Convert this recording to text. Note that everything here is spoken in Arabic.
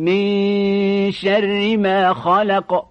من شر ما خلق